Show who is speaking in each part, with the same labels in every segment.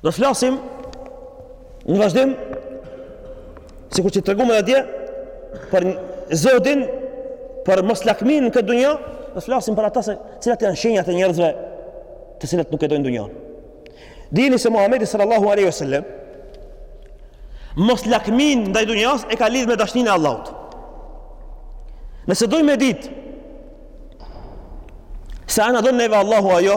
Speaker 1: Do të flasim në vazhdim sikur që treguam edhe dje për zuhdin, për moslakminë në këtë dunja, do të flasim për ata se cilat janë shenjat e njerëzve të cilët nuk e dojnë dunjan. Dini se Muhamedi sallallahu alaihi wasallam moslakminë ndaj dunjas e ka lidh me dashninë e Allahut. Nëse dojmë me ditë se a na do neve Allahu ajo,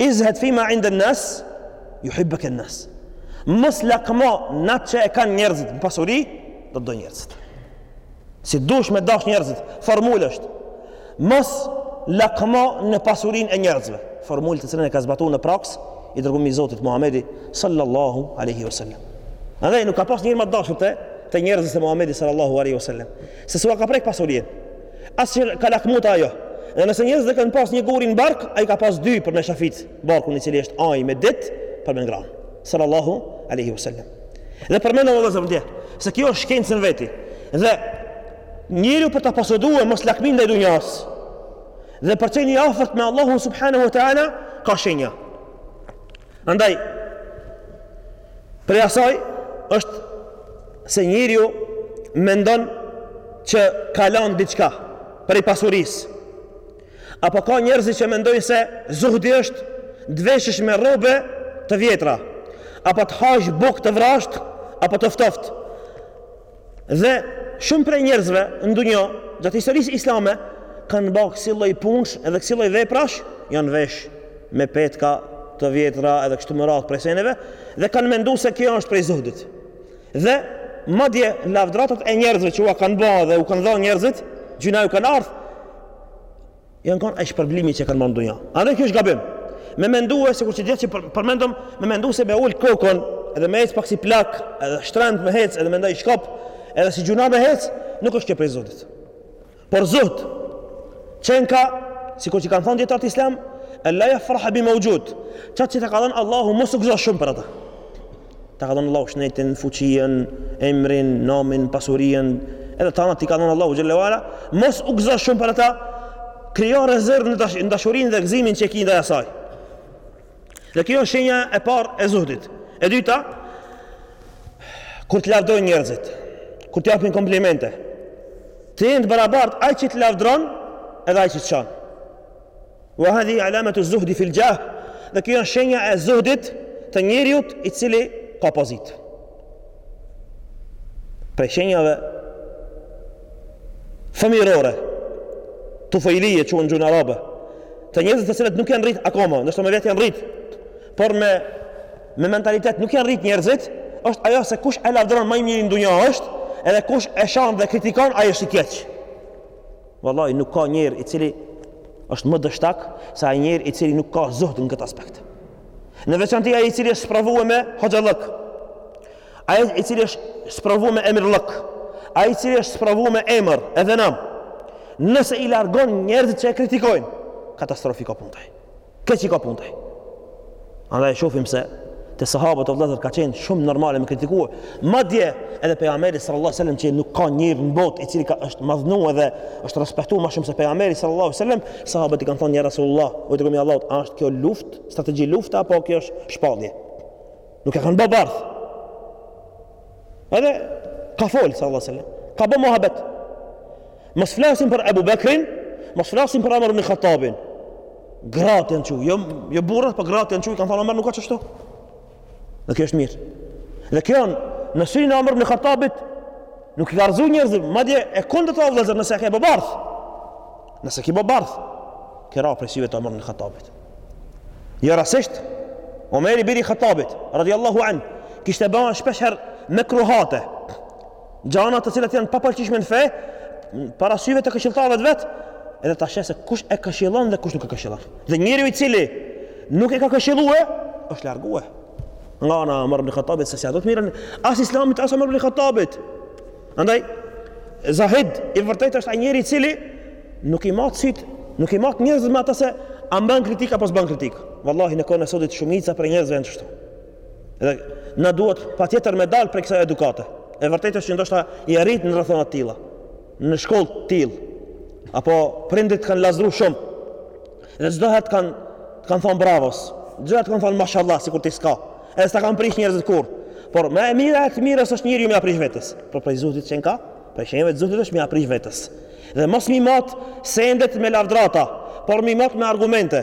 Speaker 1: Izhet fima inde nnas, juhibbuke nnas. Mos lakmo në atë që e kanë njerëzit në pasuri, do të të dojnë njerëzit. Si dush me dash njerëzit, formulë është. Mos lakmo në pasurinë e njerëzve. Formulë të cilën e ka zbatu në praksë i dërgumi i Zotit Muhamedi, sallallahu aleyhi wa sallam. Andaj nuk ka pas njeri ma të dashur te njerëzit se Muhamedi, sallallahu aleyhi wa sallam. Se s'ua ka prek pasurinë. As që ka lakmu te ajo. Dhe nëse njerëzit e kanë pas një guri në bark, ai ka pas dy për me fashit barkun i cili s'gjente me ditë për me ngran. Sallallahu alaihi wasallam. Dhe përmendëm vëllezër dje, se kjo është shkencë në veti. Dhe njeriu për ta posedue moslakminë ndaj dunjas, dhe për të qenë afër me Allahun subhanahu wa ta'ala, ka shenja. Andaj, Prej asaj është se njeriu mendon që ka lënë diçka prej pasurisë. Apo ka njerëz që mendojnë se zuhdi është të veshësh me rrobe të vjetra, apo të hash bukë të vrazhdë, apo të ftoftë. Dhe shumë prej njerëzve në dunja, gjatë historisë islame, kanë ba kësi lloj punësh edhe kësi lloj veprash, janë vesh me petka të vjetra edhe kështu me radhë prej seneve, dhe kanë mendu se kjo është prej zuhdit. Dhe madje lavdratat e njerëzve që ua kanë ba edhe u kanë dhanë njerëzit, gjynah u kanë ardhë, Janë kon ai shpërblimi që kanë marrë në dunja. Andaj kjo është gabim. Me mendue sikur që dje që përmendëm, me mendu se me ul kokën edhe me ec pak si plak, edhe shtremb me hec edhe me mbajt shkop, edhe si gjynah me hec, nuk është kjo prej zuhdit. Por zuhd qenka sikur që kanë thënë dijetarët islam, ella jefreha bi mawjud. Çat që të ka dhënë Allahu mos u gëzo shumë për ata. Ta ka dhënë Allahu shnetin, fuqinë, emrin, namin, pasurinë, edhe tana t'i ka dhënë Allahu xhelle ue ala, mos u gëzo shumë për ata, krijo rezervë në, në dashurinë dhe gëzimin që e ki ndaj asaj. Dhe kjo është shenja e parë e zuhdit. E dyta, kur të lavdojnë njerëzit, kur të japin komplimente, të jenë të barabartë ai që të lavdron edhe ai që të shan. Wa hadhihi alamatu az-zuhdi fi al-jah. Dhe kjo është shenja e zuhdit të njeriut i cili ka pozitë. Prej shenjave fëmijërore, tufejlije quhen n'gjuhën arabe, te njerëzit të cilët nuk janë rrit akoma, ndoshta me vjet janë rrit, por me, me mentalitet nuk janë rrit njerëzit, është ajo se kush e lavdron ma i miri në dunja është, edhe kush e shan dhe kritikon, ai është i keq. Vallahi nuk ka njeri i cili është më dështak se ai njeri i cili nuk ka zuhd në këtë aspekt. Në veçanti ai i cili është sprovue me hoxhallëk. Ai i cili është sprovue me emirllëk. Ai i cili është sprovue me emër edhe nam. Nëse i largon njerëzit që e kritikojnë, katastrofë i ka punët ai. Keq i ka punët ai. Andaj shofim se te sahabët, o vëllezër, ka qenë shumë normale me kritikue. Madje edhe Pejgamberi sallallahu sallam që nuk ka njërë në bot i cili ka është madhnu edhe është respektu ma shumë se Pejgamberi sallallahu sallam sahabët i kanë thonë ja Rasulullah, o i dërgumi i Allahut, a është kjo luftë, strategji lufte apo kjo është shpallje. Nuk ia kanë ba bardh. Edhe ka folë sallallahu sallam. Ka bo muhabet. Mos flasim për Abu Bakrin, mos flasim për Omer ibn Khattabin. Gratë janë çu, jo jo burrat, po gratë janë çu, kanë thënë Omer nuk asht kështu. Dhe kjo është mirë. Dhe kjo në syrin e Omer ibn Khattabit nuk i ka rrëzu njerëzit, madje e kundërta, o vëllezër, nëse ia ke ba bardh. Nëse ia ke ba bardh, ke ra prej syve të Omer ibn Khattabit. Jo rastësisht Omeri biri i Khattabit, radiyallahu an, kishte ba shpeshherë mekruhate. gjana të cilat janë papëlqyeshme në fe, para syve të këshilltarëve të vet, edhe ta sheh se kush e këshillon dhe kush nuk e këshillon. Dhe njeriu i cili nuk e ka këshillue, është largue nga ana e Omar ibn Khattabit se s'ia do të mirën as Islamit as Omar ibn Khattabit. Andaj Zahid i vërtetë është ai njeri i cili nuk i mat sytë, nuk i mat njerëzit me ata se a m'ban kritikë apo s'ban kritikë. Wallahi në kohën e sodit shumica prej njerëzve janë kështu. Edhe na duhet patjetër me dal prej kësaj edukate. E vërtetë është që ndoshta je rrit në rrethana të tilla, në shkollë të tillë, apo prindët t'kanë lazdru shumë. Dhe çdo herë t'kanë thon bravos. Çdo herë t'kanë thon mashallah sikur ti s'ka. Edhe s'ta kanë prish njerëzit kurrë. Por më e mira e të mirës është njeriu me ia prish vetes. Por prej zuhdit që ka, prej shenjave të zuhdit është me ia prish vetes. Dhe mos me i mat sendet me lavdrata, por me i mat me argumente.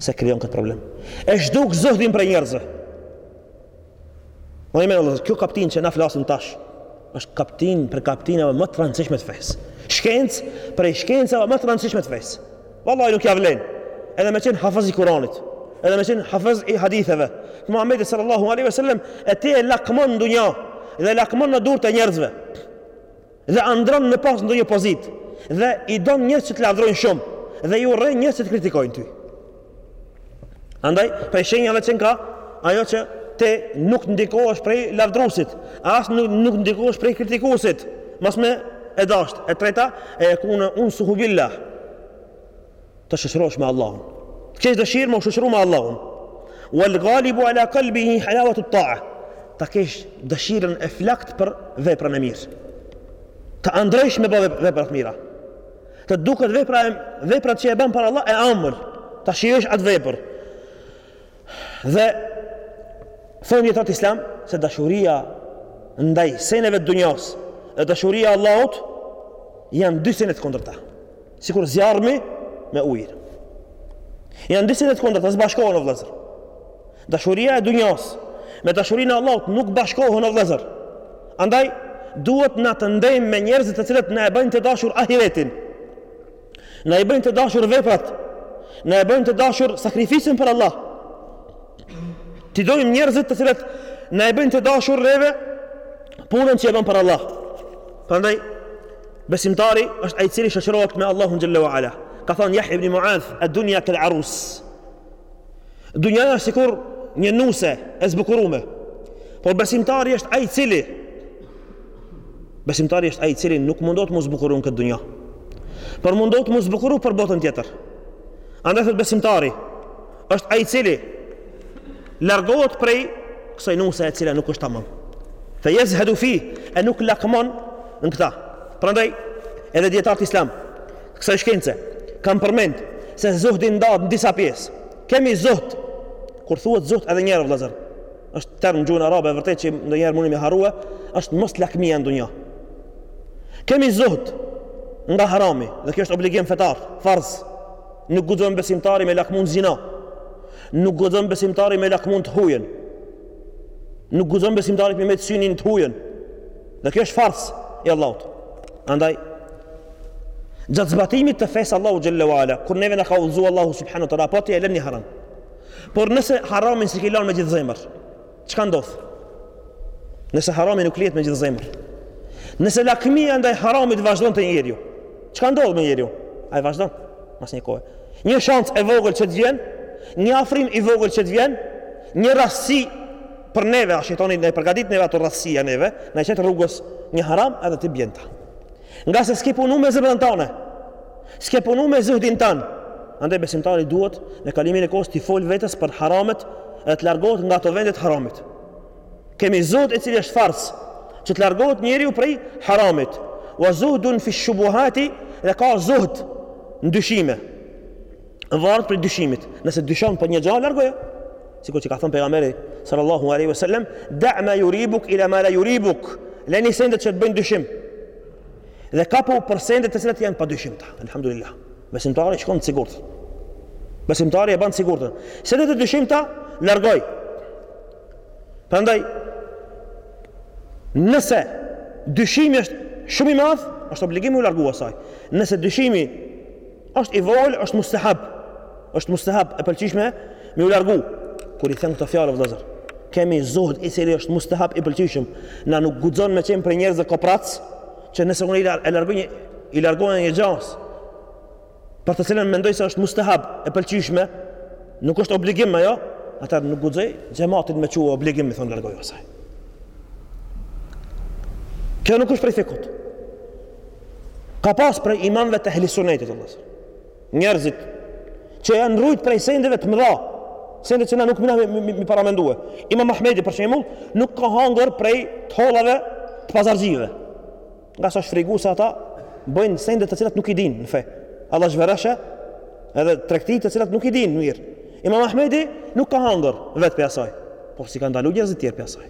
Speaker 1: Se krijon këtë problem. E zhduk zuhdin prej njerëzve. Ve ejmullah, kjo kaptinë që na flasim tash, është kaptinë prej kaptinave më të rëndësishme të fesë. Shkencë prej shkencave më të rëndësishme të fesë. Vallaj nuk ja vlen. Edhe me qenë hafëz i Kuranit, edhe me qenë hafëz i haditheve të Muhammedit sallallahu alaihi wasallam e ti e lakmon në dunja dhe lakmon në durt e njerëzve. dhe andrron me pas ndonjë pozitë dhe i don njerëz që të lavdrojnë shumë dhe i urren njerëz që të kritikojnë ty. Andaj, prej shenjave qenka ajo që ti nuk ndikohesh prej lavdruesit, as nuk, nuk ndikohesh prej kritikuesit. Mos me e dasht. E treta, en jekune unsuhu billah. të shoqërohesh me Allahun. Të kesh dëshirë me u shoqëruar me Allahun. Wal ghalibu ala qalbihi halawatu at-ta'a. Ta kesh dëshirën e flakt për veprën e mirë. Të andrrojsh me ba vepra të mira. Të duket vepra e veprat që e bën për Allah e ëmbël. Ta shijosh atë vepër. Dhe thonë dijetarët islam se dashuria ndaj seneve të dunjos dhe dashuria e Allahut janë dy sene të kundërta. Sikur zjarrmi me ujë. Janë dy sene të kundërta, s'bashkohen o vëllezër. Dashuria e dunjos me dashurinë e Allahut nuk bashkohen o vëllezër. Andaj duhet na të ndejmë me njerëzit të cilët na e bëjnë të dashur ahiretin. Na i bëjnë të dashur veprat. Na i bëjnë të dashur sakrificën për Allah. T'i dojmë njerëzit të cilët na i bëjnë të dashur neve punën që e bën për Allah. Prandaj besimtari është ai i cili shoqërohet me Allahun xhallahu ala. Ka thanë Yahya ibn Mu'adh, "Ad-dunya kal arus." Dunya është sikur një nuse e zbukurume. Por besimtari është ai i cili Besimtari është ai i cili nuk mundohet m'u zbukuru n'këtë dunja. Por mundohet m'u zbukuru për botën tjetër. Andaj thotë besimtari është ai i cili largohet prej kësaj nuse e cila nuk është tamam. Fa yazhadu fiha nuk lakmon në këtë. Prandaj edhe dijetarët islam kësaj shkence kanë përmend se zuhdi ndahet në disa pjesë. Kemi zuhd kur thuhet zuhd edhe njëherë vëllazër. është term në gjuhën arabe e vërtetë që ndonjëherë mundi me harrue, është mos lakmia në dunja. Kemi zuhd nga harami dhe kjo është obligim fetar, farz. Nuk guxon besimtari me lakmun zina. Nuk guxon besimtari me lakmun të hujën. Nuk guxon besimtari me me t' synu të hujën. Dhe kjo është farz i Allahut. Andaj gjatë zbatimit të fesë Allahu xhallahu ala, kur neve na ka udhëzuar Allahu subhanahu wa taala, po ti e len një haram. Por nëse haramin s'e ke lanë me gjithë zemër, çka ndodh? Nëse harami nuk lihet me gjithë zemër, nëse lakmia ndaj haramit vazhdon te njeriu, çka ndodh me njeriun? A e vazhdon? Mas një kohe. Një shansë e vogël që të vjen, një afrim i vogël që të vjen, një lehtësi për neve, a shejtani na i përgatit neve ato lehtësia neve, na e qet rrugës një haram edhe ti bje n'ta. Ngase s'ke punu me zemrën tane, S'ke punë me zuhdin tanë. Andaj besimtari duhet me kalimin e kohës t'i fol vetes për haramet dhe të largohet nga ato vende të haramit. Kemi zuhd i cili është farz, që të largohet njeriu prej haramit. Wa zuhdun fi shubuhati dhe ka zuhd në dyshime. Varet prej dyshimit. Nëse dyshon për një gjë, largoje. Sikur që ka thënë pejgamberi sallallahu alaihi wasallam, "Da' ma yuribuk ila ma la yuribuk." Leni sendet që të bëjnë dyshim. Dhe kapu për sende të cilat janë padyshimta. Elhamdulillah. Besimtari shkon te sigurta. Besimtari e ban të sigurtën. Sendet e dyshimta, largoji. Përndaj, nëse dyshimi është shumë i madhë, është obligim m'iu largu asaj. Nëse dyshimi Është i vogël, është mustahab. Është mustahab e pëlqishme me iu largu. Kur i them këto fjalë vëllazër, kemi zuhd i cili është mustahab i pëlqishëm. Na nuk guxojmë me qenë prej njerëzve koprac, që nëse unë e largohem një i largohem një gjëje për të cilën mendoj se është mustahab e pëlqishme, nuk është obligim ajo, atëherë nuk guxoj xhamatin me çu obligim e t'i thom largoju asaj. Kjo nuk është prej fikhut. Ka pas prej imamëve të Ehlisunetit, njerëzit që janë rujt prej sendeve të mëdha, sende që na nuk muna m'i, m'i, m'i paramendue. Imam Ahmedi, për shembull, nuk ka hangër prej të hollave të pazarxhive. Ngase ish frigu se ata bëjnë sende të cilat nuk i dinë në fe. Allishverishe edhe tregti të cilat nuk i dinë mirë. Imam Ahmedi nuk ka hangër vetë prej asaj, por s'i ka ndalu njerëzit tjerë prej asaj.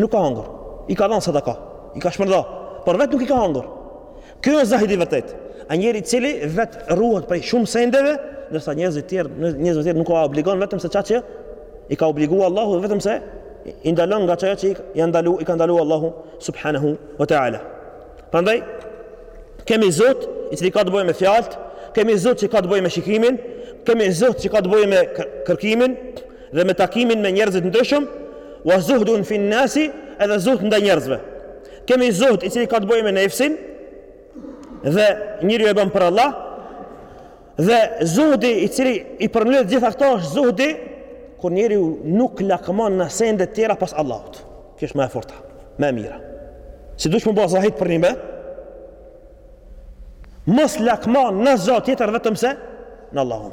Speaker 1: Nuk ka hangër. I ka dhënë sadaka. I ka shpërnda. Por vetë nuk i ka hangër. Ky është zahidi i vërtetë. Ai njeri i cili vetë ruhet prej shumë sendeve, ndërsa njerëzit tjerë, njerëzit tjerë nuk i obligon vetëm se çka që i ka obligu Allahu vetëm se i ndalon nga ajo që i, ndalu, i ka ndalu Allahu subhanahu wa ta'ala. Prandaj, kemi zuhd i cili ka të bëjë me fjalët, kemi zuhd që ka të bëjë me shikimin, kemi zuhd që ka të bëjë me kërkimin, dhe me takimin me njerëzit e ndryshëm, wa zuhdun fi nasi edhe zuhd ndaj njerëzve. Kemi zuhd i cili ka të bëjë me nefsin dhe njeriu e bën për Allah dhe zuhdi i cili i përmbledh gjitha këto është zuhdi kur njeriu nuk lakmon në sende të tjera pos Allahut. Kjo është më e forta, më e mira. Si dush me u bo zahid përnime? Mos lakmo në zot tjetër vetëm se në Allahun.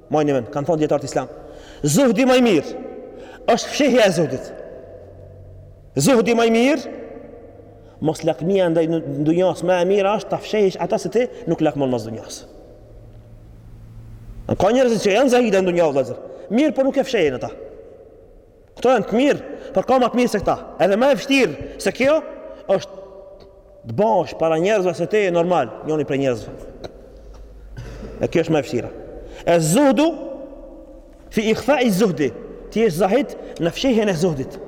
Speaker 1: Mbani mend, kanë thënë dijetarët islam, zuhdi më i mirë është fshehja e zuhdit. Zuhdi më i mirë moslakmia ndaj dunjas më e mirë është ta fshehësh ata se ti nuk lakmon mas dunjas. Ka njerëz që janë zahida në dunja vëllazër. Mirëpo nuk e fshehin ata. Këto janë të mirë, por ka më të mirë se këta. Edhe më e vështirë se kjo është të bash para njerëzve se ti je normal, njoni prej njerëzve. E kjo është më e vështira. E zuhdu fi ikhfai zuhdi, ti je zahid në fshihjen e zuhdit.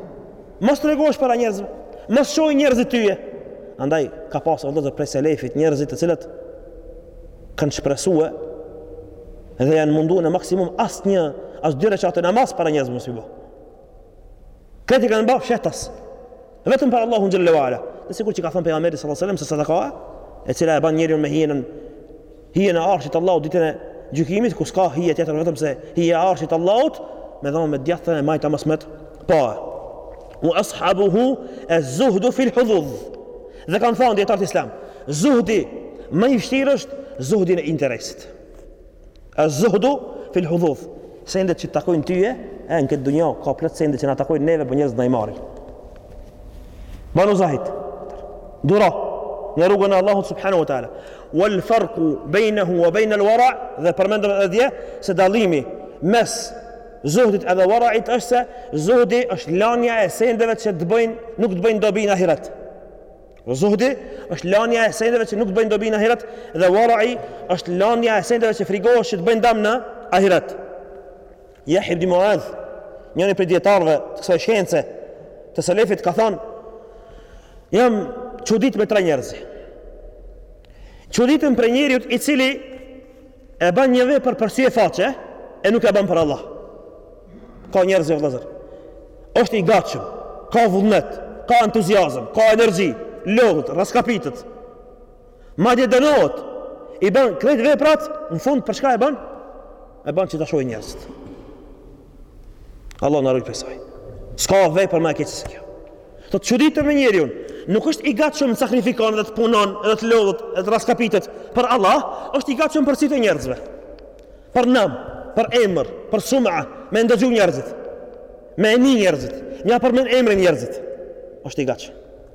Speaker 1: Mos tregosh para njerëzve, mos shohin njerëzit tyje. Andaj, ka pasë, plot prej selefit njerëz të cilët kanë shpresue dhe janë mundu në maksimum as një as dy rekate namaz para njerëzve mos i ba Krejt i kanë ba fshehtas vetëm për Allahun xhelle ue ala dhe sikur që ka thënë pejgamberi s.a.s. se sadaka e cila e ban njeriun me hi nën hijen e arshit të Allahut ditën e gjykimit ku s'ka hije tjetër vetëm se hija e arshit të Allahut me dhanë me të djathtën e majta mos me t'pa ue as'abuhu e zuhdu fil hudhudh Dhe kanë thënë dijetarët islam, zuhdi më i vështirë është zuhdi në intereset. A zuhdu fil hudhudh, sendet që të takojnë tyje, e në këtë dunjo ka plot sende që na takojnë neve por njerëzit na i marrin. Banu zahid. Duro në rrugën e Allahut subhanahu wa taala. Wal farqu bainahu wa bain al wara' dhe përmendëm edhe dje se dallimi mes zuhdit edhe wara'it është se zuhdi është lanja e sendeve që të bëjnë, nuk të bëjnë dobi në ahiret. Zuhdi është lanja e sendeve që nuk të bëjnë dobi në ahiret dhe wara'i është lanja e sendeve që frigohesh që të bëjnë dëm në ahiret. Jahja Ibn Muadh, njëri prej dijetarëve të kësaj shkence të selefit ka thënë: "Jam çudit me tre njerëz." Çuditem prej njeriut i cili E ban një vepër për sy e faqe, e nuk e ban për Allah. Ka njerëz o vëllezër. Është i gatshëm, ka vullnet, ka entuziazëm, ka energji, lodhet, rraskapitet. Madje dënohet, i ban krejt veprat, në fund për çka e ban? E ban që ta shohin njerëzit. Allahu na rujt prej saj. S'ka vepër ma e keqe se kjo. Thotë çuditem me njeriun. Nuk është i gatshëm të sakrifikon dhe të punon dhe të lodhet dhe të rraskapitet. Për Allah, është i gatshëm për sytë e njerëzve. Për nam, për emër, për suma, me e ndëgju njerëzit. Me e ni njerëzit. Me ia përmend emrin njerëzit, është i gatshëm.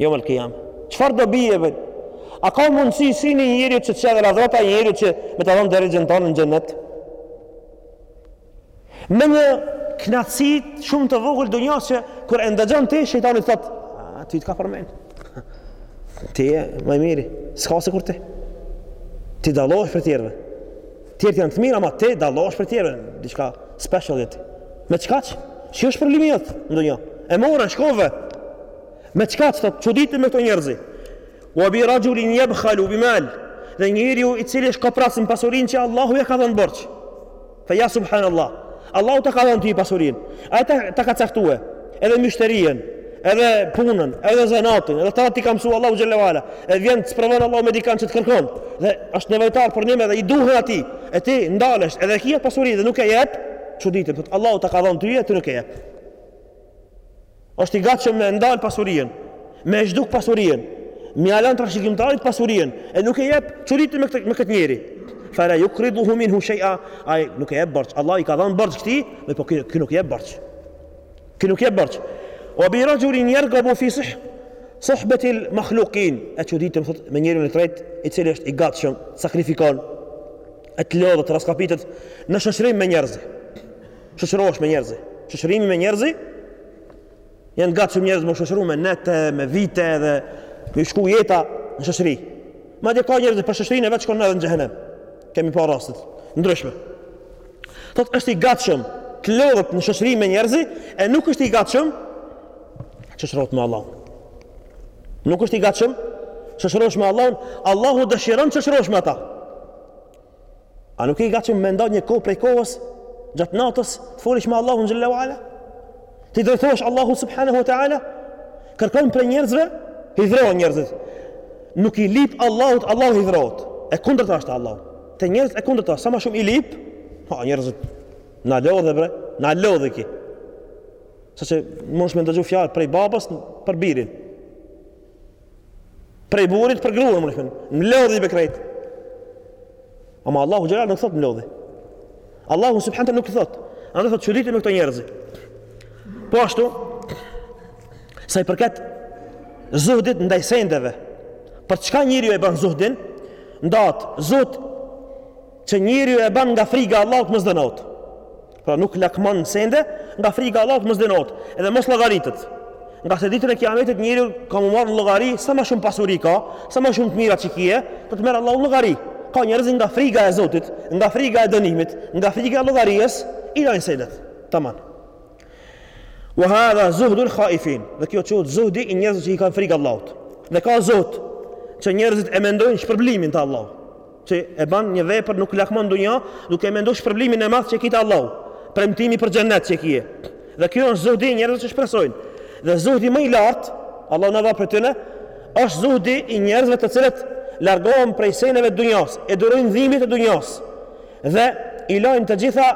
Speaker 1: Jom el Kiyam. Çfarë dobie vet? A ka mundësi si një njeri që të shëve ladhota, një njeri që me të dhonë derexhen tonë në xhennet? Me një knaqësi shumë të vogël dunjasë që kur e ndëgjon ti, shejtani të thot, a, ty të ka përmend. Ti je më i miri, s'ka sikur ti. Ti dallohesh prej tjerëve. Tjerët janë të mirë, ama ti dallohesh prej tjerëve. Diçka speciale je ti. Me çka që? Që është problemi jot, në dunja e more, shkove. Me çka thotë, çuditem me këto njerëzi. Wa bi rajulin yabkhalu bi mal. Dhe njeriu i cili është kopras me pasurinë që Allahu ia ka dhënë borx. Fa ya subhanallah. Allahu ta ka dhënë ti pasurinë. Ai ta, ta ka caktuar edhe myshterin, edhe punën, edhe zanatin, edhe ta t'i ka mësuar Allahu xhelalu ala. E vjen të sprovon Allahu me dikant që të kërkon. Dhe është nevojtar për ndihmë edhe i duhet atij. E ti ndalesh, edhe ki atë pasurinë dhe nuk e jep, çuditem, thotë Allahu ta ka dhënë ty e ti nuk e jep. Është i gatshëm me ndal pasurinë, me e zhduk pasurinë, me ia lënë trashëgimtarit pasurinë e nuk e jep çuditem me këtë me këtë njeri. Fala yukriduhu minhu shay'a, ai nuk e jep borx. Allahu i ka dhënë borx këtij, me po ky nuk e jep borx. Ky nuk e jep borx. Wa bi rajulin yarghabu fi sih sohbet il makhlukin e çuditem thot, me njerin e tret i cili është i gatshëm sakrifikon e të lodhet raskapitet në shoqërim me njerëzit Shoqërohesh me njerëzi. Shoqërimi me njerëzi janë të gatshëm njerëz me u shoqëru me nete, me vite dhe me i shku jeta në shoqëri. Madje ka njerëz për shoqërinë e vet shkon edhe në xhehenem. Kemi pa raste të ndryshme. Thot është i gatshëm të lodhet në shoqëri me njerëzi e nuk është i gatshëm shoqërohet me Allahun. Nuk është i gatshëm shoqërohesh me Allahun, Allahu dëshiron shoqërohesh me ata. A nuk je i gatshëm me nda një kohë prej kohës gjatë natës të folish me Allahun xhallahu ala? Ti drejtohesh Allahu subhanahu wa taala kërkon prej njerëzve hidhrohen njerëzit. Nuk i lip Allahut, Allahu hidhrohet. E kundërta është te Allahu. Te njerëzit e kundërta, sa më shumë i lip, ha njerëzit na lodhe bre, na lodhi ky. Sa që munesh me dëgju fjalë prej babës për birin. Prej burrit për gruan më thënë, mlodhi bre krejt. Ama Allahu xhelal nuk thot mlodhi. Allahu subhanahu nuk thot. Andaj thot çuditem me këto njerëz. Po ashtu, sa i përket zuhdit ndaj sendeve, për çka njeriu e bën zuhdin? Ndahet, zuhd që njeriu e bën nga friga e Allahut mos dënohet. Pra nuk lakmon në sende, nga frika e Allahut mos dënohet, edhe mos llogaritet. Ngase ditën e kiametit njeri ka me u marrë në llogari, sa ma shumë pasuri ka, sa ma shumë të mira që i kie, e të merr Allahu llogari. Ka njerëz nga frika e Zotit, nga frika e dënimit, nga frika e llogarisë, i lajnë sendet. Tamam. Wa hadha zuhdul khaifin. Dhe kjo quhet zuhdi i njerëzve që i kanë frikë Allahut. Dhe ka zuhd që njerëzit e mendojnë shpërblimin te Allahu. Që e bën një vepër nuk lakmon në dunja, duke menduar shpërblimin e madh që e ki te Allahu, premtimi për xhennet që e kie. Dhe kjo është zuhdi i njerëzve që shpresojnë. Dhe zuhdi më i lartë, Allahu na bëftë prej tyne, është zuhdi i njerëzve të cilët largohen prej seneve të dunjas, e durojnë dhimbjet e dunjas. Dhe i lajnë të gjitha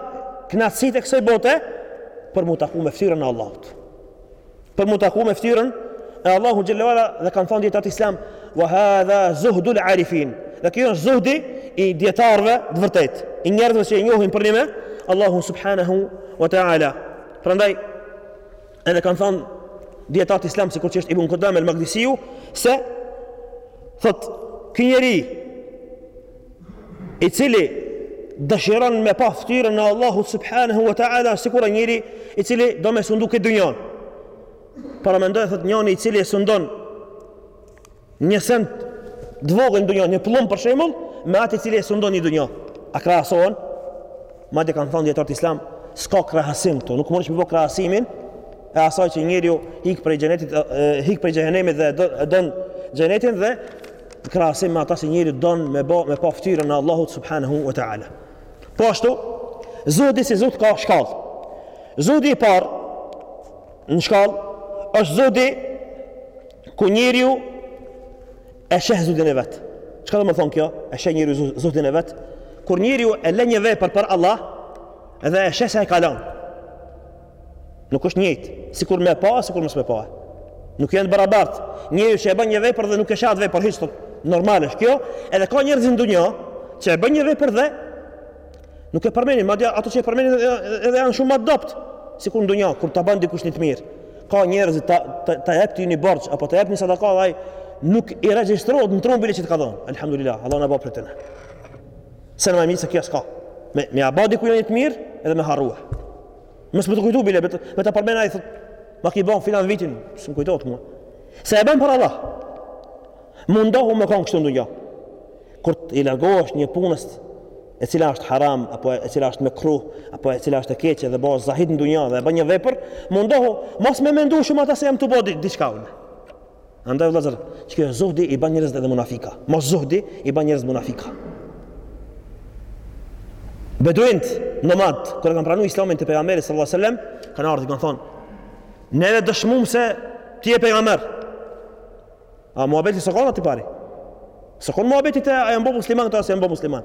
Speaker 1: kënaqësitë e kësaj bote për mu taku me fytyrën e Allahut. Për mu taku me ftyrën e Allahut xhel-le ue ala dhe kanë thonë dijetarët islam wa hadha zuhdul arifin dhe ky është zuhdi i dijetarëve të vërtet i njerëzve që e njohin përnime Allahu subhanahu wa ta'ala prandaj edhe kanë thonë dijetarët islam sikur që është Ibn Kudame el Magdisiu se thot ky njeri i cili dëshiron me pa ftyrën e Allahut subhanahu wa taala sikur njeri i cili do me sundu këtë dynjan paramendo thot njëri i cili e sundon një send të vogël në dynjan një plumb për shembull me atë i cili e sundon një dynjan a krahasohen madje kanë thënë dijetart islam s'ka krahasim këtu nuk mund të bëj krahasimin e asaj që njeriu ik prej xhenetit ik prej xhenemit dhe e don xhenetin dhe krahasim me ata që njeriu don me bë me pa fytyrën e Allahut subhanahu wa taala. Po ashtu, zuhdi si zuhd ka shkallë. Zuhdi i parë në shkallë është zuhdi ku njeriu e sheh zuhdin e vet. Çka do me thonë kjo? E sheh njeriu zuhdin e vet. Kur njeriu e lë një vepër për Allah, edhe e sheh se e ka lënë. Nuk është njëjtë, sikur me pa, sikur mos me pa. Nuk janë barabart. Njeriu që e bën një vepër dhe nuk e sheh atë vepër hiç thot. Normale është kjo, edhe ka njerëz në dunja që e bën një vepër dhe nuk e përmendin, madje ato që e përmendin edhe janë shumë ma dobët, sikur në dunja kur ta bën dikush një të mirë. Ka njerëz ta ta, ta jep ti një borxh apo ta jep një sadaka ai nuk i regjistrohet në tru bile që të ka dhënë. Alhamdulillah, Allah na bëj prej tyre. Sen më mirë se kjo s'ka. Me me ia ba dikujt një të mirë edhe me harrua. Mos me t'u kujtu bile, me të, me ta përmend ai thotë, ma ki bo filan vitin, s'më kujtohet mua. Se e ban për Allah. Mundohu me konë kështu në dunja. Kur i largohesh një punës e cila është haram apo e cila është mekruh apo e cila është e keqe dhe bëhesh zahid në dunja dhe bën një vepër, mundohu mos me mendu shumë ata se jam tu bo diçka unë. Andaj vëllazër, çka zuhdi i bën njerëzit edhe munafika. Mos zuhdi i bën njerëzit munafika. Beduint, nomad, kur kanë pranuar Islamin te pejgamberi sallallahu alajhi wasallam, kanë ardhur i kanë thonë: "Neve dëshmum se ti je pejgamber." A muhabeti s'o kanë aty pari? S'o kanë muhabeti te a jan bo musliman te a s'jan bo musliman.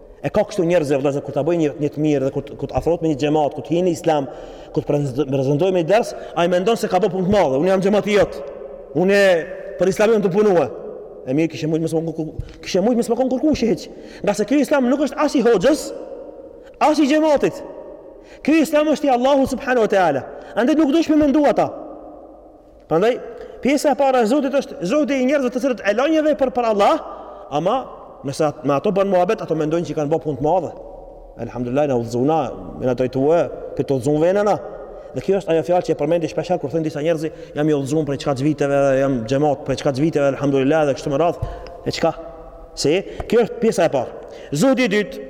Speaker 1: E ka kështu njerëz vëllazër kur ta bëjnë një, një të mirë dhe kur kur të afrohet me një xhamat, kur të hin në islam, kur të prezantojë me ders, ai mendon se ka bërë punë të madhe. Unë jam xhamati jot. Unë për islamin jam tu punu. E mirë kishe mujt mos me kërku Kishe mujt mos me konë kërkushi hiç Ngase ky islam nuk është as i hoxhës As i xhematit Ky islam është i Allahu subhanahu wa ta'ala Andaj nuk du shumë me mendu ata Prandaj, pjesa e parë e zuhdit është zuhdi i njerëzve të cilët e lajnë një vepër për Allah, ama nëse me ato bën muhabet, ato mendojnë që kanë bo punë të madhe. Elhamdulillah, na udhëzona, më na drejtua, këto udhëzon venana. Dhe kjo është ajo fjalë që e përmendi shpesh kur thon disa njerëz, jam i udhëzuar prej çka viteve, jam xhemat prej çka viteve, alhamdulillah dhe kështu me radh, e çka? Se kjo është pjesa e parë. Zuhdi i dytë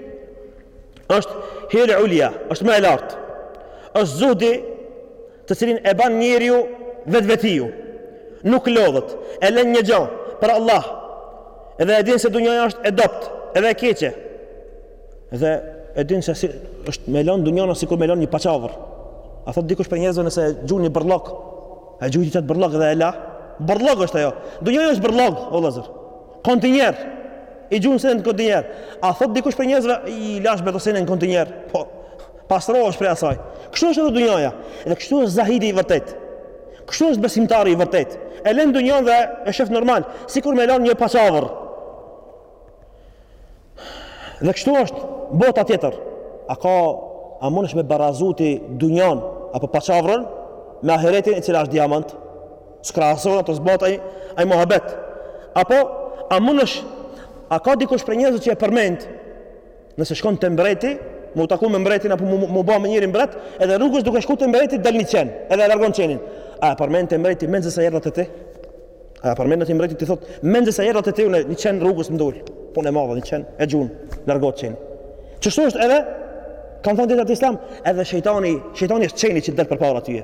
Speaker 1: është hijel ulja, është më e lartë. Është zuhdi të cilin e ban njeriu vetvetiu nuk lodhet e len një gjë për Allah edhe e din se dunjaja është e dobët edhe e keqe dhe e din se si është me lënë dunjanë sikur me lënë një paçavër a thot dikush prej njerëzve nëse gjun një bërllok e gjujta atë bërllok dhe e la bërllok është ajo dunjaja është bërllok o vllezër kontinjer i gjun sene në kontinjer a thot dikush prej njerëzve i lash këto sene në kontinjer po Pastrohesh prej asaj. Kështu është edhe dunjaja. Dhe kështu është zahidi i vërtet. Kështu është besimtari i vërtet. E lën dunjan dhe e shef normal, sikur me lën një paçavër. Dhe kështu është bota tjetër. A ka a mundesh me barazuti dunjan apo paçavrën me ahiretin e cila është diamant? S'krahasohet ato, s'bahet ai muhabet. Apo a mundesh a ka dikush prej njerëzit që e përmend Nëse shkon te mbreti, me u taku me mbretin apo m'u pa me njërin mbret, edhe rrugës duke shku te mbreti del një qen, edhe e largon qenin. A e përmend te mbreti menzi se erdha te ti? A e përmend te mbreti ti thot menzi se erdha te ti unë një qen rrugës më dol. Punë e madhe një qen e gjun, largohet qeni. Qështu është edhe kanë thënë dijetarët islam, edhe shejtani, shejtani është qeni që del përpara tyje.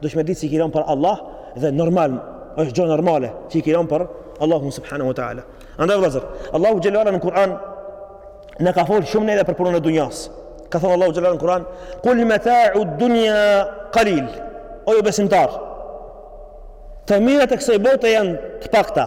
Speaker 1: Duhesh me ditë se i ke lon për Allah dhe normal, është gjë normale që i ke lon për Allahun subhanahu wa taala. Andaj vëllazër, Allahu xhele ue ala në Kur'an na ka folur shumë neve për punën e dunjas. Ka thënë Allahu xhele ue ala në Kur'an, "Kul mata'u dunya qalil." O ju besimtar, të mirat e kësaj bote janë të pakta.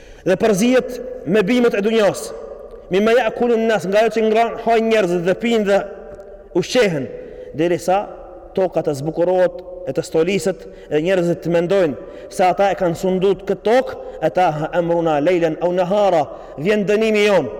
Speaker 1: Dhe përzihet me bimët e dunjas. Mimma jakulun nas nga ajo që ngran hajnë njerëzit dhe pinë dhe ushqehen derisa toka të zbukurohet e të stoliset dhe njerëzit të mendojnë se ata e kanë sundut këtë tokë, ataha emruna lejlen au nahara, vjen dënimi jonë.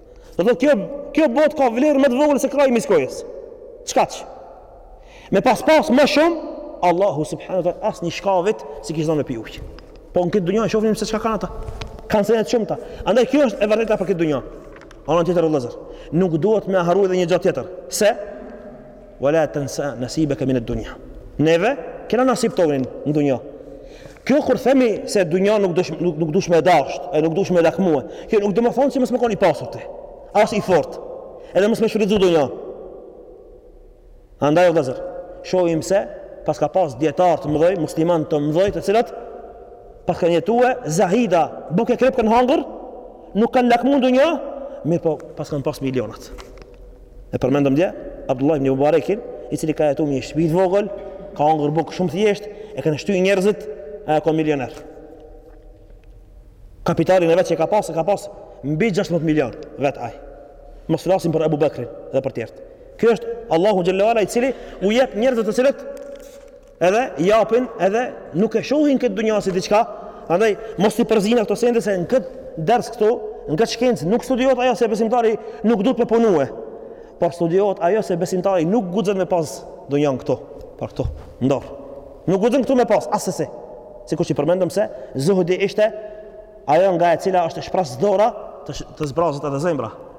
Speaker 1: Do thotë kjo kjo botë ka vlerë më të vogël se krahi i miskojës. Çkaç? Me pas pas më shumë, Allahu subhanahu wa taala asnjë shkavit s'i kishte dhan me pi uj. Po në këtë dunja shohim se çka kanë ata. Kanë sene të shumta. Andaj kjo është e vërteta për këtë dunja. Anën tjetër, vllezër, nuk duhet me harruar edhe një gjë tjetër. Se Wa la tansa nasibaka min ad-dunya. Neve kena nasibin tonin në dunjë. Kjo kur themi se dunja nuk duhet nuk nuk duhet me dasht, e nuk duhet me lakmue. Kjo nuk domethonë se mos me kon i pasur ti, as i fort. Edhe mos me shfrytëzu dunjan. Andaj o vllezër, shohim se pas ka pas djetarë të mëdhoj, musliman të mëdhoj të cilat pas kanë jetue, zahida, bukë e kryp kanë hangër, nuk kanë lakmu në dunja, mirëpo pas kanë pas milionat. E përmendëm dje, Abdullah ibn Mubarekin, i cili ka jetu në një shpi të vogël, ka hongër bukë shumë thjesht, e kanë shty njerëzit, e ai ka kon milioner. Kapitalin e vet që e ka pas, e ka pas mbi 16 milion vet ai. Mos flasim për Abu Bakrin dhe për tjerët. Ky është Allahu xhel-le ue ala i cili u jep njerëzve të cilët Edhe japin, edhe nuk e shohin këtë dunja si diçka. Andaj mos t'i përzina këto sende se në këtë ders këtu, në këtë shkencë nuk studiohet ajo se besimtari nuk duhet me punue. Por studiohet ajo se besimtari nuk guxon me pas dunjan këtu, por këtu, n'dorë. Nuk guxon këtu me pas asesi. Sikur që përmendëm se zuhdi ishte ajo nga e cila është zbraz dora të, të zbrazet edhe zemra.